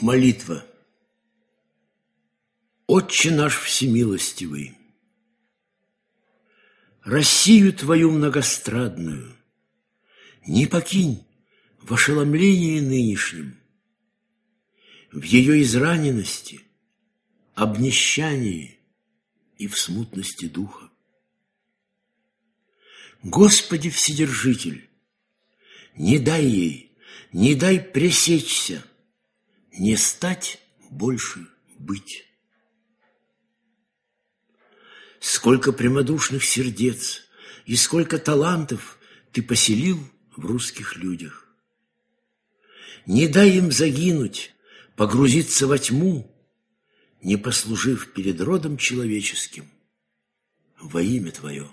Молитва. Отче наш всемилостивый, Россию твою многострадную Не покинь в ошеломлении нынешнем, В ее израненности, обнищании И в смутности духа. Господи Вседержитель, Не дай ей, не дай пресечься, Не стать больше быть. Сколько прямодушных сердец и сколько талантов ты поселил в русских людях. Не дай им загинуть, погрузиться во тьму, не послужив перед родом человеческим во имя Твое.